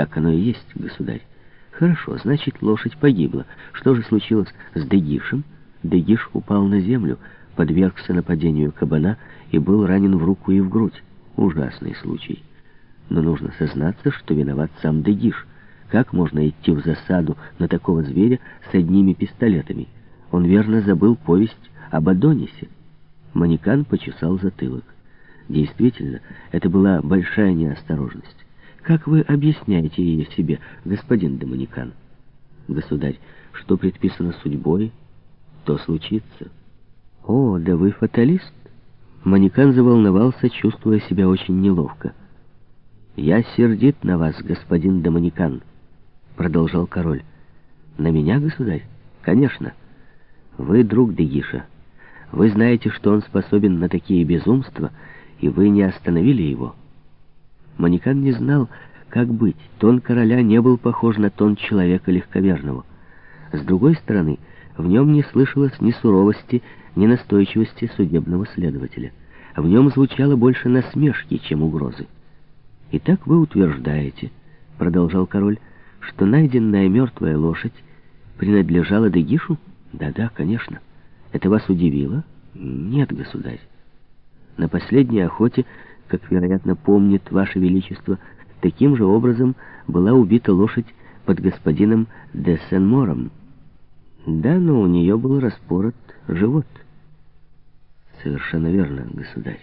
Так оно и есть, государь. Хорошо, значит, лошадь погибла. Что же случилось с Дегишем? Дегиш упал на землю, подвергся нападению кабана и был ранен в руку и в грудь. Ужасный случай. Но нужно сознаться, что виноват сам Дегиш. Как можно идти в засаду на такого зверя с одними пистолетами? Он верно забыл повесть об Адонисе. Манекан почесал затылок. Действительно, это была большая неосторожность. Как вы объясняете ее себе, господин Доминикан? Государь, что предписано судьбой, то случится. О, да вы фаталист? Манекан заволновался, чувствуя себя очень неловко. «Я сердит на вас, господин Доминикан», — продолжал король. «На меня, государь? Конечно. Вы друг Дегиша. Вы знаете, что он способен на такие безумства, и вы не остановили его». Манекан не знал, как быть. Тон короля не был похож на тон человека легковерного. С другой стороны, в нем не слышалось ни суровости, ни настойчивости судебного следователя. В нем звучало больше насмешки, чем угрозы. «Итак вы утверждаете, — продолжал король, — что найденная мертвая лошадь принадлежала Дегишу? Да-да, конечно. Это вас удивило? Нет, государь. На последней охоте как, вероятно, помнит Ваше Величество, таким же образом была убита лошадь под господином де Сен-Мором. Да, но у нее был распорот живот. Совершенно верно, государь.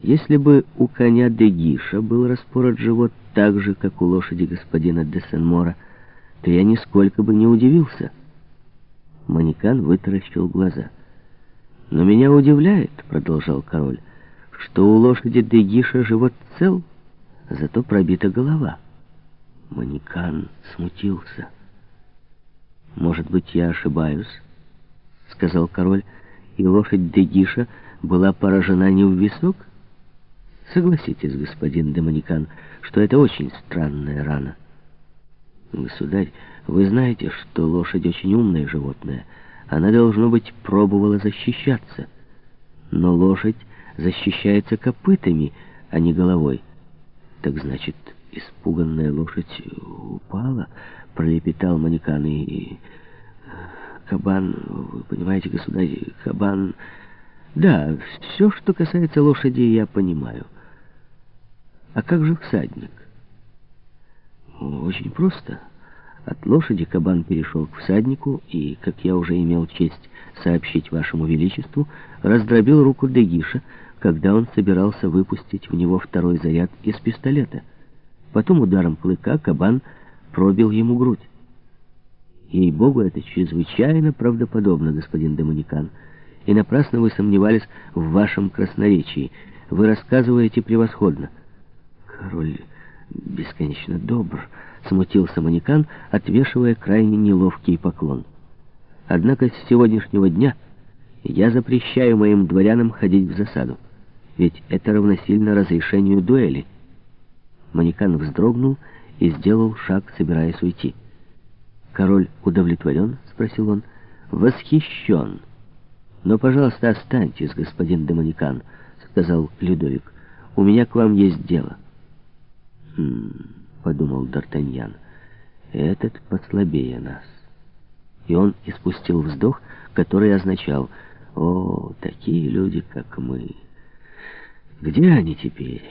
Если бы у коня де Гиша был распорот живот так же, как у лошади господина де Сен-Мора, то я нисколько бы не удивился. Манекан вытаращил глаза. «Но меня удивляет», — продолжал король, — что у лошади Дегиша живот цел, зато пробита голова. Манекан смутился. «Может быть, я ошибаюсь?» — сказал король, и лошадь Дегиша была поражена не в висок? Согласитесь, господин Демоникан, что это очень странная рана. Государь, вы знаете, что лошадь очень умное животное. Она, должно быть, пробовала защищаться. Но лошадь защищается копытами, а не головой. Так значит, испуганная лошадь упала, пролепетал манекан и... Кабан, вы понимаете, государь, кабан... Да, все, что касается лошади, я понимаю. А как же всадник? Очень просто. От лошади кабан перешел к всаднику и, как я уже имел честь сообщить вашему величеству, раздробил руку Дегиша, когда он собирался выпустить в него второй заряд из пистолета. Потом ударом клыка кабан пробил ему грудь. Ей-богу, это чрезвычайно правдоподобно, господин Доминикан. И напрасно вы сомневались в вашем красноречии. Вы рассказываете превосходно. Король бесконечно добр, смутился Манекан, отвешивая крайне неловкий поклон. Однако с сегодняшнего дня я запрещаю моим дворянам ходить в засаду, ведь это равносильно разрешению дуэли. Манекан вздрогнул и сделал шаг, собираясь уйти. «Король удовлетворен?» — спросил он. «Восхищен!» «Но, пожалуйста, останьтесь, господин Демоникан», — сказал Людовик. «У меня к вам есть дело». «Хм...» — подумал Д'Артаньян. «Этот послабее нас». И он испустил вздох, который означал «О, такие люди, как мы! Где они теперь?»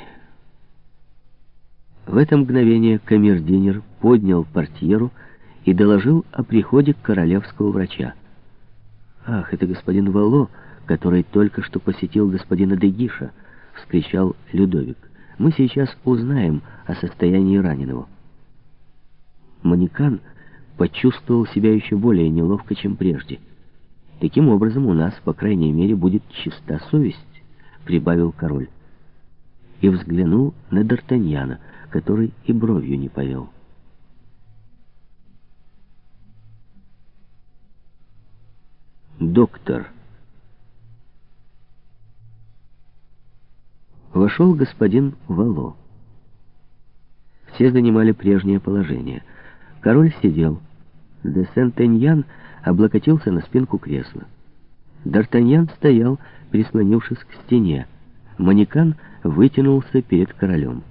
В это мгновение камердинер поднял портьеру и доложил о приходе королевского врача. «Ах, это господин Вало, который только что посетил господина Дегиша», — вскричал Людовик. Мы сейчас узнаем о состоянии раненого. Манекан почувствовал себя еще более неловко, чем прежде. Таким образом, у нас, по крайней мере, будет чиста совесть, прибавил король. И взглянул на Д'Артаньяна, который и бровью не повел. Доктор Вошел господин Вало. Все занимали прежнее положение. Король сидел. Де Сентеньян облокотился на спинку кресла. Д'Артаньян стоял, прислонившись к стене. Манекан вытянулся перед королем.